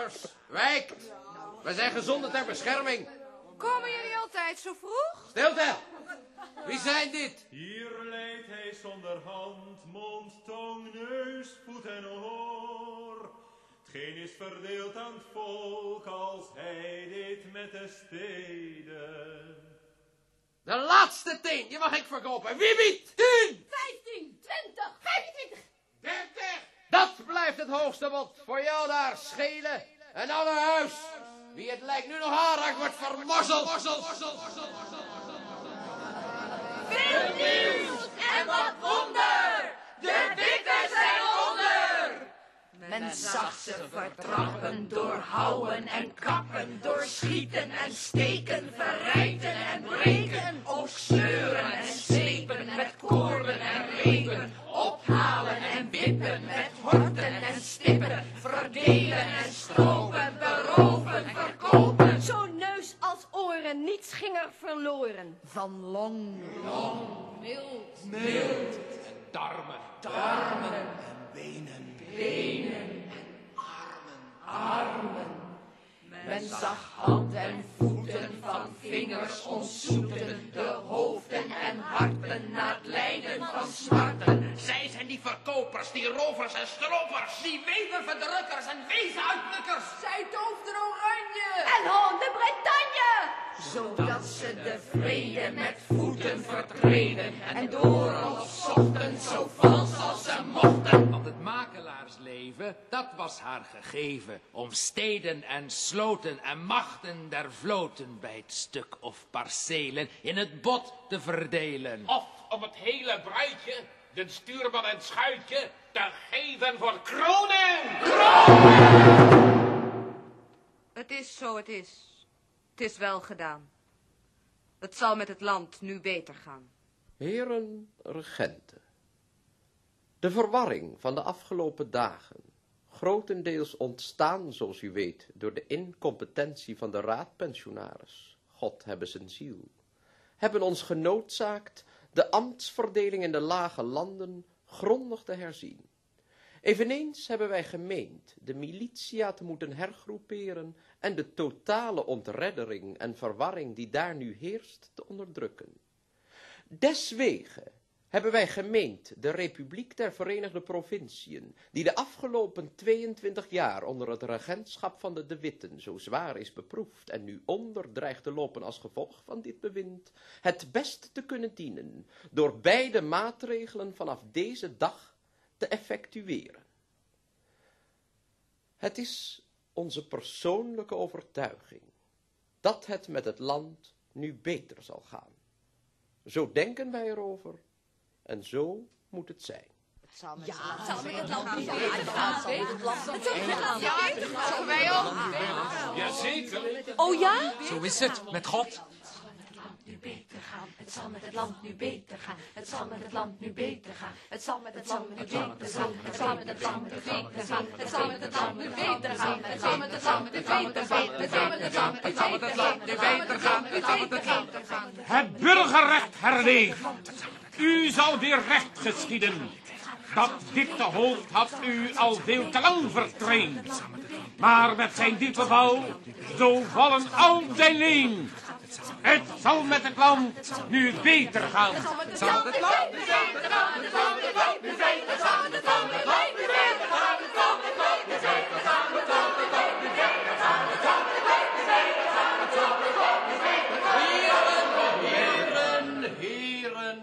burgers, wijkt. We zijn gezonden ter bescherming. Komen jullie altijd zo vroeg? Stilte! Wie zijn dit? Hier leidt hij zonder hand, mond, tong, neus, voet en oor. Hetgeen is verdeeld aan het volk als hij deed met de steden. De laatste tien, die mag ik verkopen. Wie biedt? Tien! 15, het hoogste bod. Voor jou daar, schelen en alle huis. Wie het lijkt nu nog aanraakt, wordt vermorzeld. Veel nieuws en wat wonder. De witters zijn onder. Men zag ze vertrappen, doorhouwen en kappen, doorschieten en steken, en stippen, verdelen en stropen, beroven, verkopen. Zo'n neus als oren, niets ging er verloren. Van long, Mild. mild, Darmen. darmen, Benen. benen, armen. Men zag hand en voeten van vingers ontzoeten, de hoofden en harten na het lijden van smarten. Die rovers en stropers. Die wevenverdrukkers en wezenuitlukkers. Zij toofden oranje. En honden Bretagne! zodat ze de vrede met voeten vertreden en door ons zochten zo vals als ze mochten. Want het makelaarsleven, dat was haar gegeven, om steden en sloten en machten der vloten bij het stuk of parcelen in het bot te verdelen. Of om het hele bruidje, de stuurman en schuitje, te geven voor kronen. Het is zo het is. Het is wel gedaan. Het zal met het land nu beter gaan. Heren regenten. De verwarring van de afgelopen dagen, grotendeels ontstaan, zoals u weet, door de incompetentie van de raadpensionaris, God hebben zijn ziel, hebben ons genoodzaakt de ambtsverdeling in de lage landen grondig te herzien. Eveneens hebben wij gemeend de militia te moeten hergroeperen en de totale ontreddering en verwarring die daar nu heerst te onderdrukken. Deswege hebben wij gemeend de Republiek der Verenigde Provinciën, die de afgelopen 22 jaar onder het regentschap van de De Witten zo zwaar is beproefd en nu onder dreigt te lopen als gevolg van dit bewind, het best te kunnen dienen door beide maatregelen vanaf deze dag te effectueren. Het is onze persoonlijke overtuiging dat het met het land nu beter zal gaan. Zo denken wij erover en zo moet het zijn. Ja, het zal met het land niet gaan. Het zal met het land beter gaan. Wij ook. Jazeker. Oh ja? Zo is het, met God. nu beter gaan. Het zal met het land nu beter gaan. Het zal met het land nu beter gaan. Het zal met het land nu beter gaan. Het zal met het land nu beter gaan. Het zal met het land nu beter gaan. Het zal met het land nu beter gaan. Het zal met het land nu beter gaan. Het zal met het land nu beter gaan. Het burgerrecht herleeft. U zal weer recht geschieden. Dat witte hoofd had u al veel te lang vertraind. Maar met zijn diepe bouw, zo vallen al zijn leen. Het zal met het land nu beter gaan. Zal het land beter gaan? Het zal met het beter gaan. Het zal met het land nu beter gaan. Het zal met het land nu beter gaan. Het zal met het land nu beter gaan. Het zal met het land nu beter gaan. Het zal met het land nu beter gaan. Heren, heren,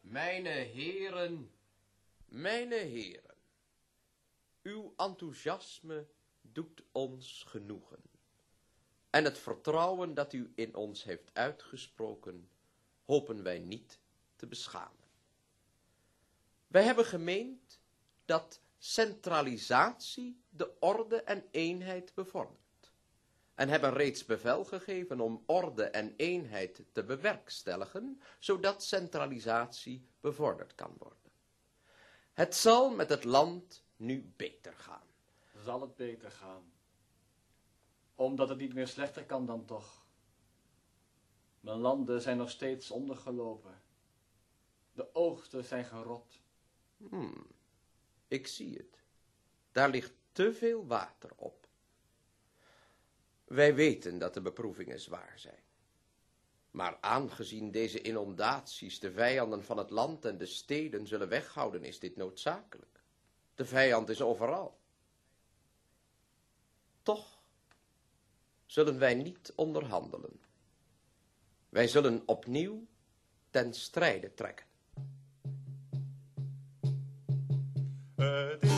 mijn heren, mijn heren. Uw enthousiasme doet ons genoegen. En het vertrouwen dat u in ons heeft uitgesproken, hopen wij niet te beschamen. Wij hebben gemeend dat centralisatie de orde en eenheid bevordert. En hebben reeds bevel gegeven om orde en eenheid te bewerkstelligen, zodat centralisatie bevorderd kan worden. Het zal met het land nu beter gaan. Zal het beter gaan? Omdat het niet meer slechter kan dan toch. Mijn landen zijn nog steeds ondergelopen. De oogsten zijn gerot. Hmm, ik zie het. Daar ligt te veel water op. Wij weten dat de beproevingen zwaar zijn. Maar aangezien deze inondaties de vijanden van het land en de steden zullen weghouden, is dit noodzakelijk. De vijand is overal. Toch zullen wij niet onderhandelen. Wij zullen opnieuw ten strijde trekken. Het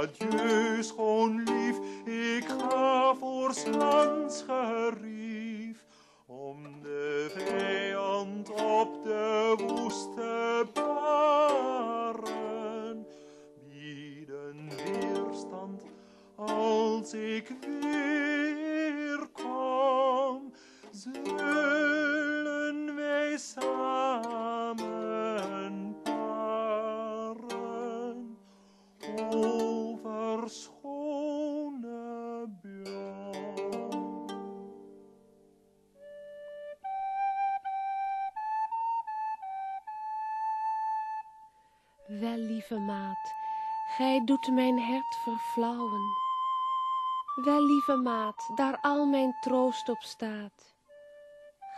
Adieu, schoon lief, ik ga voor lands gerief, om de vijand op de woeste baren bieden weerstand als ik weer kom, zullen wij samen lieve maat, gij doet mijn hert verflauwen. Wel, lieve maat, daar al mijn troost op staat.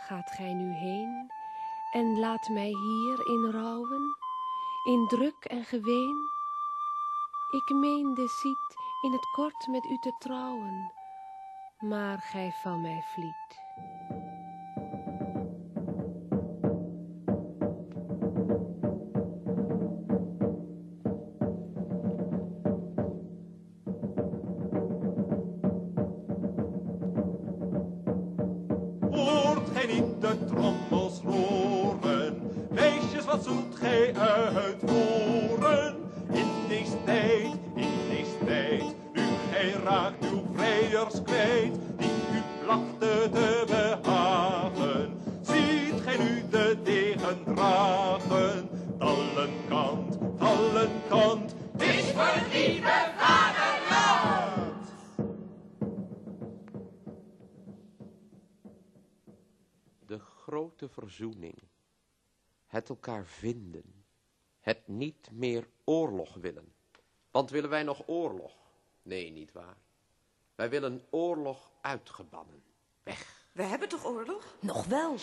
Gaat gij nu heen en laat mij hier in rouwen, in druk en geween? Ik meende ziet in het kort met u te trouwen, maar gij van mij vliet. Raakt uw vrijers kwijt, die u plachten te behagen. Ziet gij nu de degen dragen? Tallenkant, tallenkant, is voor lieve vaderland. De grote verzoening. Het elkaar vinden. Het niet meer oorlog willen. Want willen wij nog oorlog? Nee, niet waar. Wij willen oorlog uitgebannen. Weg. We hebben toch oorlog? Nog wel.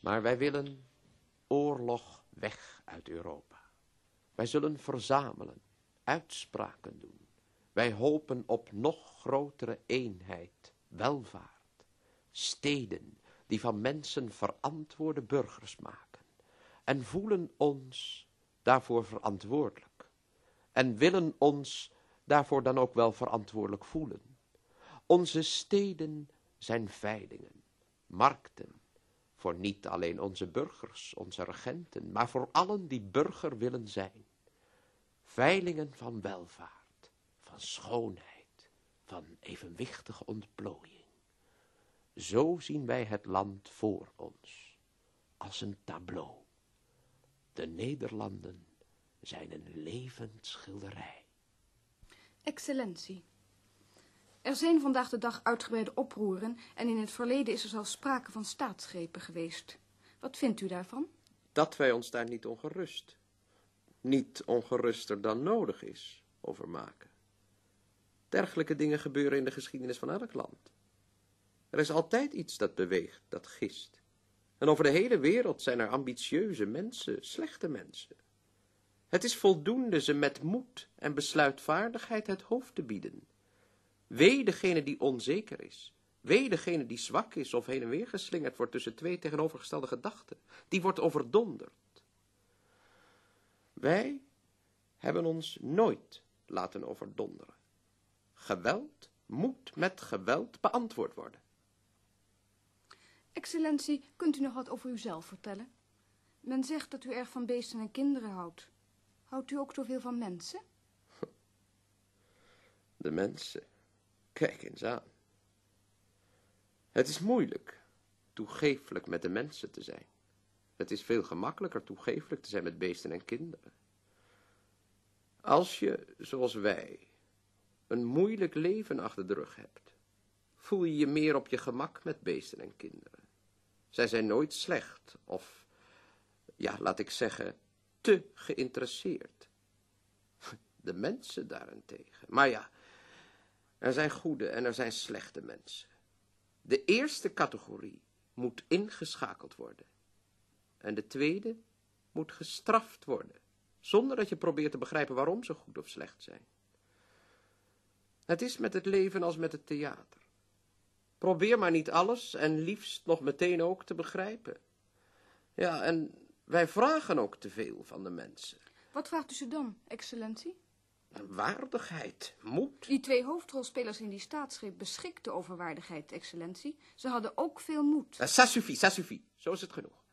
Maar wij willen oorlog weg uit Europa. Wij zullen verzamelen, uitspraken doen. Wij hopen op nog grotere eenheid, welvaart, steden die van mensen verantwoorde burgers maken en voelen ons daarvoor verantwoordelijk en willen ons daarvoor dan ook wel verantwoordelijk voelen. Onze steden zijn veilingen, markten, voor niet alleen onze burgers, onze regenten, maar voor allen die burger willen zijn. Veilingen van welvaart, van schoonheid, van evenwichtige ontplooiing. Zo zien wij het land voor ons, als een tableau. De Nederlanden zijn een levend schilderij. Excellentie. Er zijn vandaag de dag uitgebreide oproeren en in het verleden is er zelfs sprake van staatsgrepen geweest. Wat vindt u daarvan? Dat wij ons daar niet ongerust, niet ongeruster dan nodig is, over maken. Dergelijke dingen gebeuren in de geschiedenis van elk land. Er is altijd iets dat beweegt, dat gist. En over de hele wereld zijn er ambitieuze mensen, slechte mensen. Het is voldoende ze met moed en besluitvaardigheid het hoofd te bieden. Wee degene die onzeker is. Wee degene die zwak is of heen en weer geslingerd wordt tussen twee tegenovergestelde gedachten. Die wordt overdonderd. Wij hebben ons nooit laten overdonderen. Geweld moet met geweld beantwoord worden. Excellentie, kunt u nog wat over uzelf vertellen? Men zegt dat u erg van beesten en kinderen houdt. Houdt u ook zoveel van mensen? De mensen. Kijk eens aan. Het is moeilijk toegeeflijk met de mensen te zijn. Het is veel gemakkelijker toegeeflijk te zijn met beesten en kinderen. Als je, zoals wij, een moeilijk leven achter de rug hebt, voel je je meer op je gemak met beesten en kinderen. Zij zijn nooit slecht of, ja, laat ik zeggen, te geïnteresseerd. De mensen daarentegen. Maar ja, er zijn goede en er zijn slechte mensen. De eerste categorie moet ingeschakeld worden. En de tweede moet gestraft worden, zonder dat je probeert te begrijpen waarom ze goed of slecht zijn. Het is met het leven als met het theater. Probeer maar niet alles en liefst nog meteen ook te begrijpen. Ja, en wij vragen ook te veel van de mensen. Wat vraagt u ze dan, excellentie? Waardigheid, moed. Die twee hoofdrolspelers in die staatsgreep beschikten over waardigheid, excellentie. Ze hadden ook veel moed. Ça suffit, ça suffit. Zo is het genoeg.